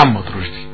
محمد رشدي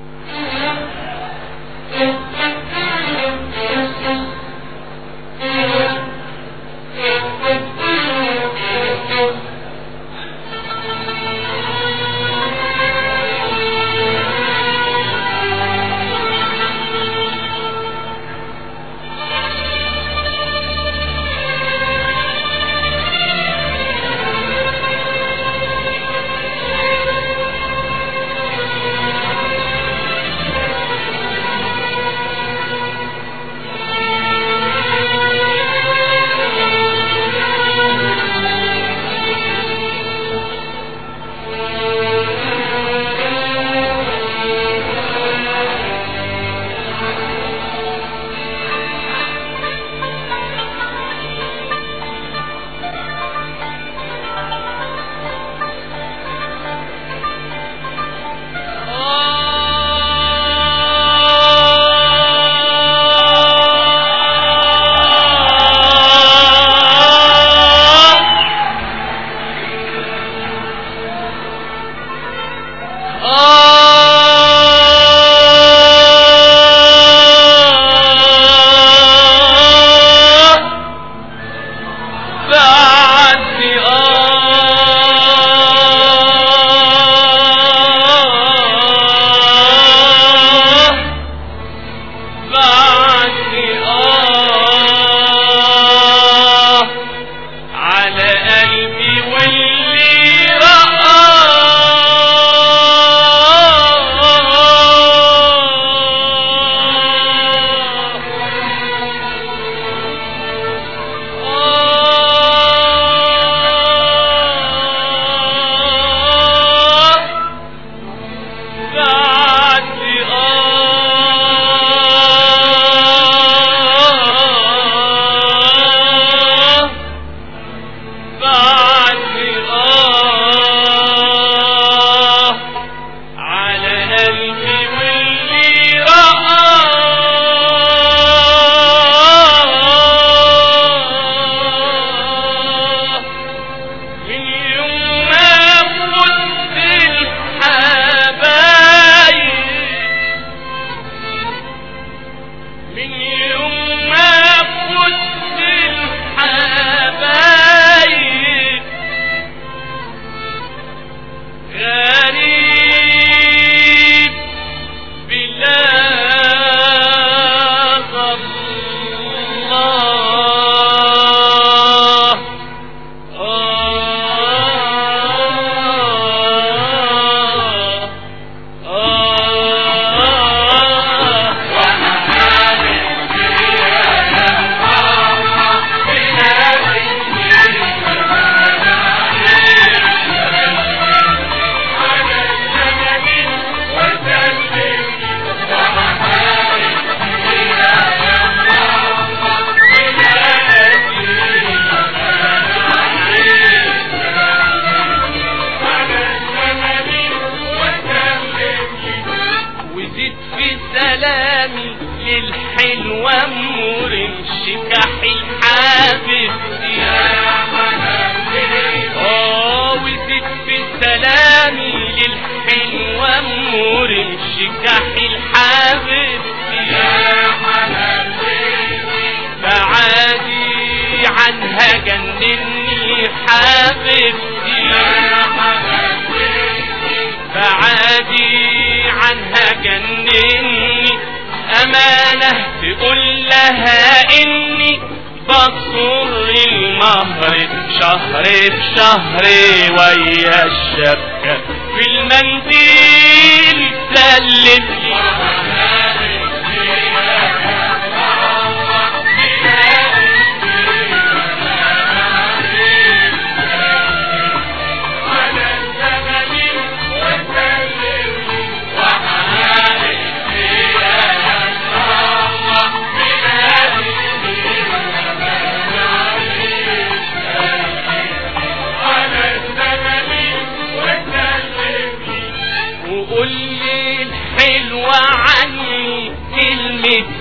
من وامور شكاحي حبيبتي يا وزد في سلامي للحلوة وامور شكاحي حبيبتي يا بعادي عنها جنني حبيبتي يا بعادي عنها جنني الأمانة تقول لها إني بصر المهر شهر بشهر ويا الشبكة في المنديل سلم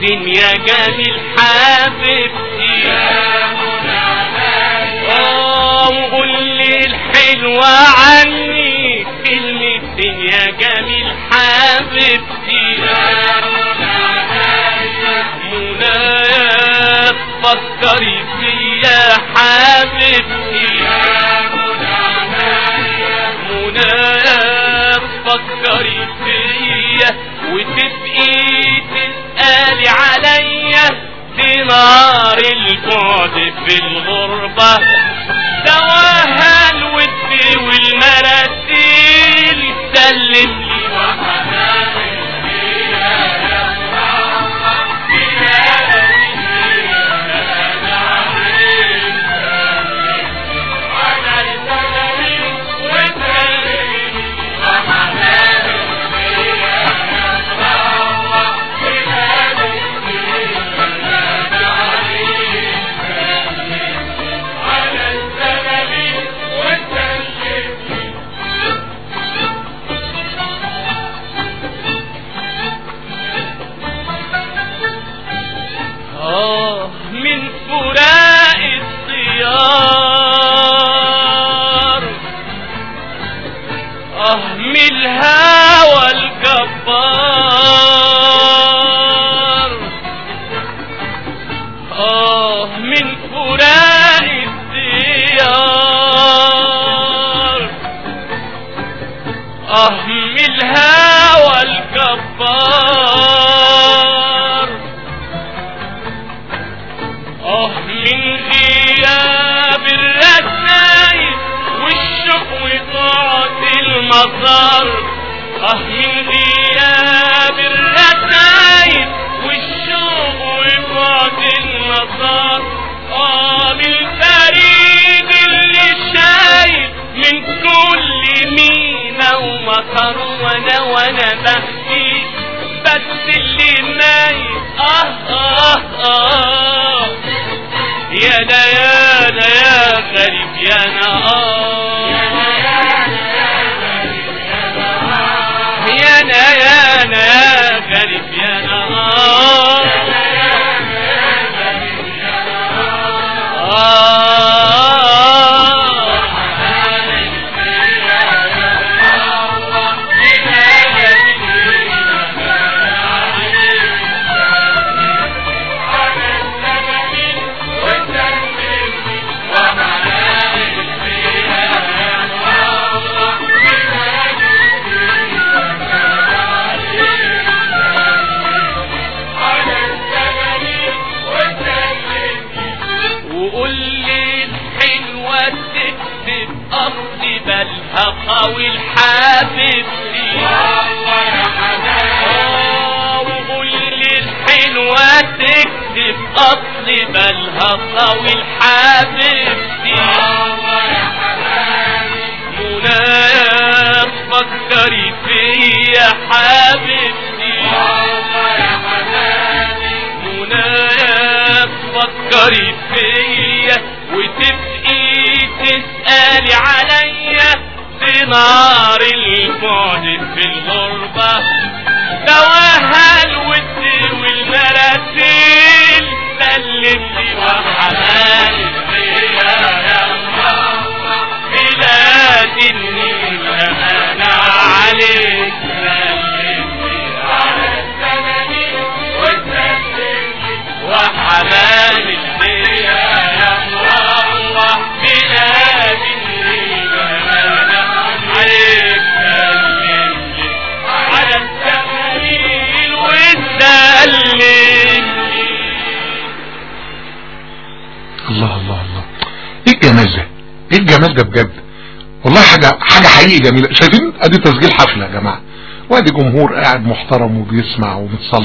حبيبين يا جميل حبيبتي يا وقول لي الحلوة عني كلمتين يا جميل حبيبتي يا منى فكري فيا حبيبتي يا منى فكري فيا. وتبقي تسألي عليا في نار البعد في الغربة. دواها الود والمراسيل سلم آه من غياب الرسايل والشوق المطر آه من الفريق اللي شايل من كل مينا ومطر وأنا وأنا بحكي بس اللي مايل آه آه آه. يا دا يا دا يا غريب يا نا آه بالها قوي الحبيبتي آه، وقول لي الحلوة تكتب قصدي بالها قوي الحبيبتي نار البعد في الغربة. دواها الود والمراسيل سلم لي وحنان فيا يا الله بلاد النيل الجمال ده. إيه الجمال ده بجد؟ والله حاجة حاجة حقيقي جميلة. شايفين؟ أدي تسجيل حفلة يا جماعة. وأدي جمهور قاعد محترم وبيسمع ومتصل